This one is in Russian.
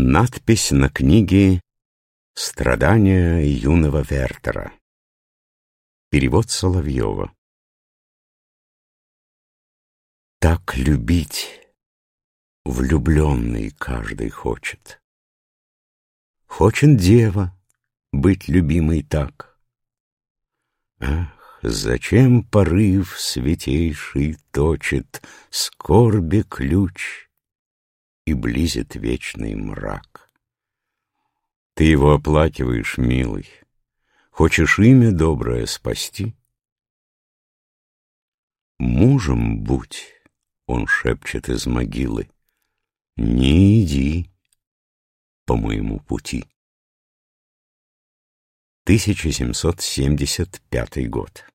Надпись на книге «Страдания юного Вертера». Перевод Соловьева. Так любить влюбленный каждый хочет. Хочет дева быть любимой так. Ах, зачем порыв святейший точит скорби ключ и близит вечный мрак. Ты его оплакиваешь, милый, хочешь имя доброе спасти? Мужем будь, он шепчет из могилы, не иди по моему пути. 1775 год